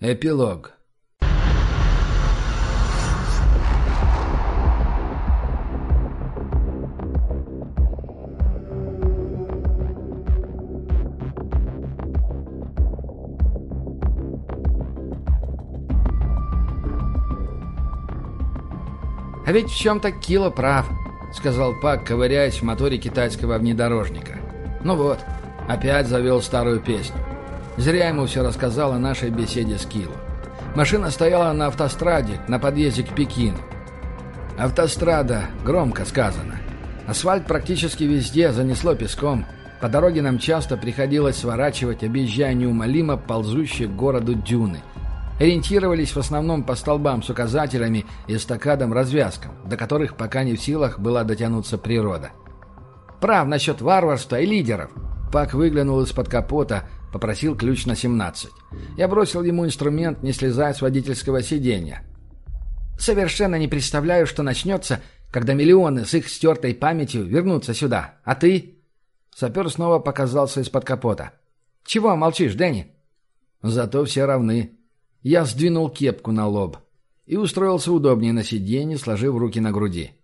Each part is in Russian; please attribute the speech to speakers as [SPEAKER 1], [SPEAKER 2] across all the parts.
[SPEAKER 1] Эпилог. «А ведь в чем-то Кило прав», — сказал Пак, ковыряясь в моторе китайского внедорожника. «Ну вот, опять завел старую песню. Зря ему все рассказал о нашей беседе с Кило. Машина стояла на автостраде, на подъезде к Пекину. Автострада, громко сказано. Асфальт практически везде занесло песком. По дороге нам часто приходилось сворачивать, объезжая неумолимо ползущие к городу дюны. Ориентировались в основном по столбам с указателями и эстакадам-развязкам, до которых пока не в силах была дотянуться природа. Прав насчет варварства и лидеров. Пак выглянул из-под капота, Попросил ключ на 17. Я бросил ему инструмент, не слезая с водительского сиденья. «Совершенно не представляю, что начнется, когда миллионы с их стертой памятью вернутся сюда. А ты?» Сапер снова показался из-под капота. «Чего молчишь, Дэнни?» «Зато все равны». Я сдвинул кепку на лоб и устроился удобнее на сиденье, сложив руки на груди.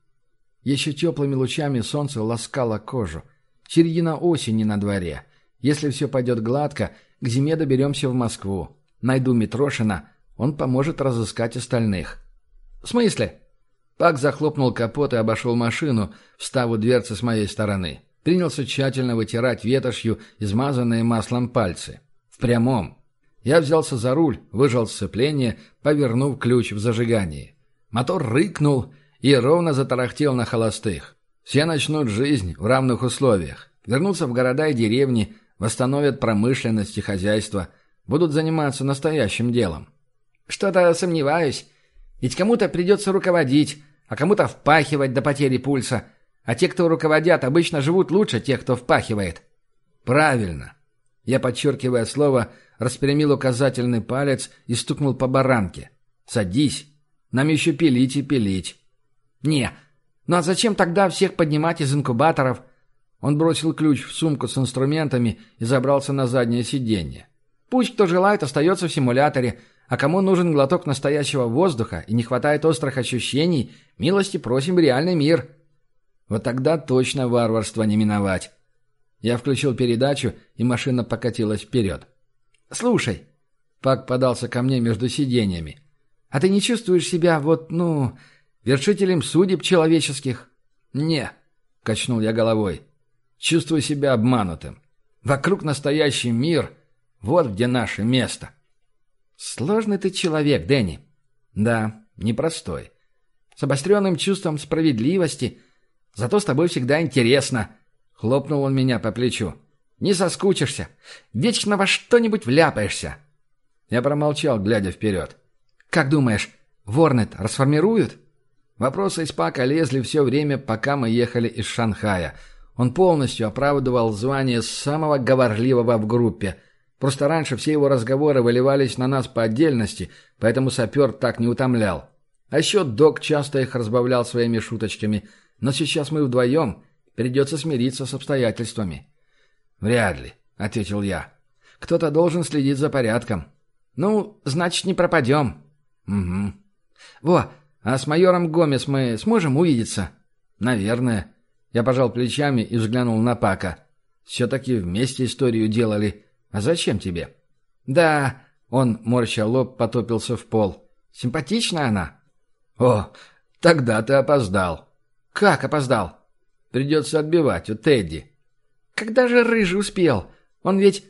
[SPEAKER 1] Еще теплыми лучами солнце ласкало кожу. Середина осени на дворе. Если все пойдет гладко, к зиме доберемся в Москву. Найду Митрошина, он поможет разыскать остальных». «В смысле?» Пак захлопнул капот и обошел машину, встав у дверцы с моей стороны. Принялся тщательно вытирать ветошью измазанные маслом пальцы. В прямом. Я взялся за руль, выжал сцепление, повернув ключ в зажигании. Мотор рыкнул и ровно затарахтел на холостых. Все начнут жизнь в равных условиях. Вернутся в города и деревни, восстановят промышленность и хозяйство, будут заниматься настоящим делом. Что-то сомневаюсь. Ведь кому-то придется руководить, а кому-то впахивать до потери пульса. А те, кто руководят, обычно живут лучше тех, кто впахивает. Правильно. Я, подчеркивая слово, распрямил указательный палец и стукнул по баранке. Садись. Нам еще пилить и пилить. Не. Ну а зачем тогда всех поднимать из инкубаторов? Он бросил ключ в сумку с инструментами и забрался на заднее сиденье. Пусть кто желает, остается в симуляторе, а кому нужен глоток настоящего воздуха и не хватает острых ощущений, милости просим в реальный мир. Вот тогда точно варварство не миновать. Я включил передачу, и машина покатилась вперед. «Слушай», — Пак подался ко мне между сиденьями, «а ты не чувствуешь себя вот, ну, вершителем судеб человеческих?» «Не», — качнул я головой. Чувствую себя обманутым. Вокруг настоящий мир. Вот где наше место. Сложный ты человек, Дэнни. Да, непростой. С обостренным чувством справедливости. Зато с тобой всегда интересно. Хлопнул он меня по плечу. Не соскучишься. Вечно во что-нибудь вляпаешься. Я промолчал, глядя вперед. Как думаешь, Ворнет расформируют? Вопросы из Пака лезли все время, пока мы ехали из Шанхая — он полностью оправдывал звание самого говорливого в группе. Просто раньше все его разговоры выливались на нас по отдельности, поэтому сапер так не утомлял. А еще док часто их разбавлял своими шуточками. Но сейчас мы вдвоем. Придется смириться с обстоятельствами. «Вряд ли», — ответил я. «Кто-то должен следить за порядком». «Ну, значит, не пропадем». «Угу». «Во, а с майором Гомес мы сможем увидеться?» «Наверное». Я пожал плечами и взглянул на Пака. «Все-таки вместе историю делали. А зачем тебе?» «Да...» — он, морща лоб, потопился в пол. «Симпатичная она?» «О, тогда ты опоздал». «Как опоздал?» «Придется отбивать у Тедди». «Когда же Рыжий успел? Он ведь...»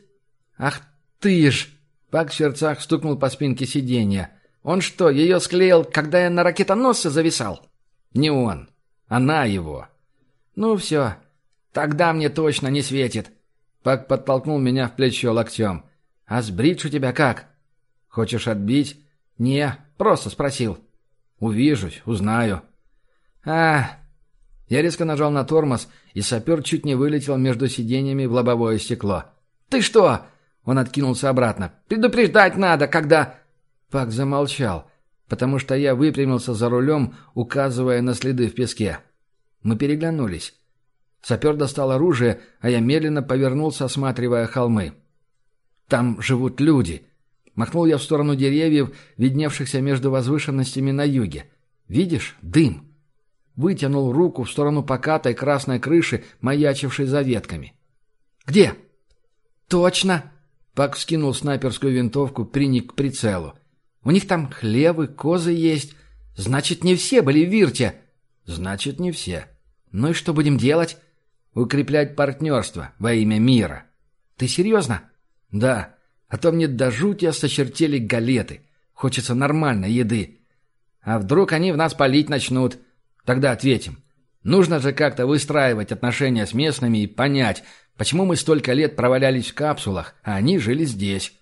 [SPEAKER 1] «Ах ты ж!» Пак в сердцах стукнул по спинке сиденья. «Он что, ее склеил, когда я на ракетоносце зависал?» «Не он. Она его». «Ну все, тогда мне точно не светит». Пак подтолкнул меня в плечо локтем. «А с бридж у тебя как?» «Хочешь отбить?» «Не, просто спросил». «Увижусь, узнаю». «А...» Я резко нажал на тормоз, и сапер чуть не вылетел между сиденьями в лобовое стекло. «Ты что?» Он откинулся обратно. «Предупреждать надо, когда...» Пак замолчал, потому что я выпрямился за рулем, указывая на следы в песке. Мы переглянулись. Сапер достал оружие, а я медленно повернулся, осматривая холмы. «Там живут люди». Махнул я в сторону деревьев, видневшихся между возвышенностями на юге. «Видишь? Дым!» Вытянул руку в сторону покатой красной крыши, маячившей за ветками. «Где?» «Точно!» Пак вскинул снайперскую винтовку, приник к прицелу. «У них там хлевы, козы есть. Значит, не все были в Вирте». «Значит, не все. Ну и что будем делать?» «Укреплять партнерство во имя мира». «Ты серьезно?» «Да. А то мне до жути осточертели галеты. Хочется нормальной еды. А вдруг они в нас палить начнут? Тогда ответим. Нужно же как-то выстраивать отношения с местными и понять, почему мы столько лет провалялись в капсулах, а они жили здесь».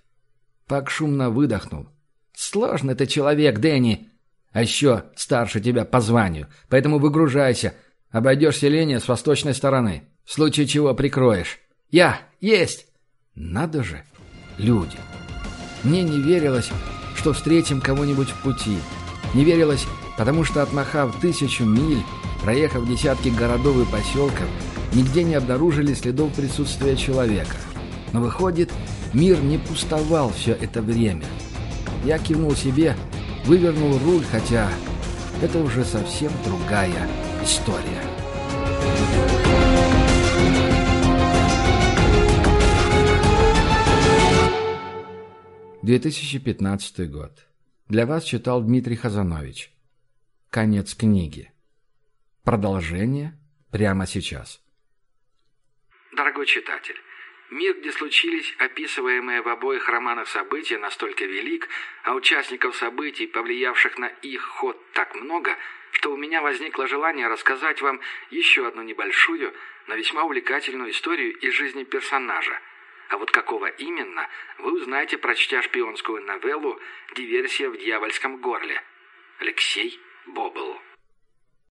[SPEAKER 1] Пак шумно выдохнул. «Сложный ты человек, Дэнни. А еще старше тебя по званию, поэтому выгружайся. Обойдешь селение с восточной стороны. В случае чего прикроешь. Я! Есть!» «Надо же!» люди. Мне не верилось, что встретим кого-нибудь в пути. Не верилось, потому что, отмахав тысячу миль, проехав десятки городов и поселков, нигде не обнаружили следов присутствия человека. Но выходит, мир не пустовал все это время. Я кивнул себе, вывернул руль, хотя это уже совсем другая история. 2015 год. Для вас читал Дмитрий Хазанович. Конец книги. Продолжение прямо сейчас.
[SPEAKER 2] Дорогой читатель, мир, где случились описываемые в обоих романах события, настолько велик, а участников событий, повлиявших на их ход, так много, что у меня возникло желание рассказать вам еще одну небольшую, но весьма увлекательную историю из жизни персонажа – а вот какого именно, вы узнаете, прочтя шпионскую новеллу «Диверсия в дьявольском горле». Алексей Бобл.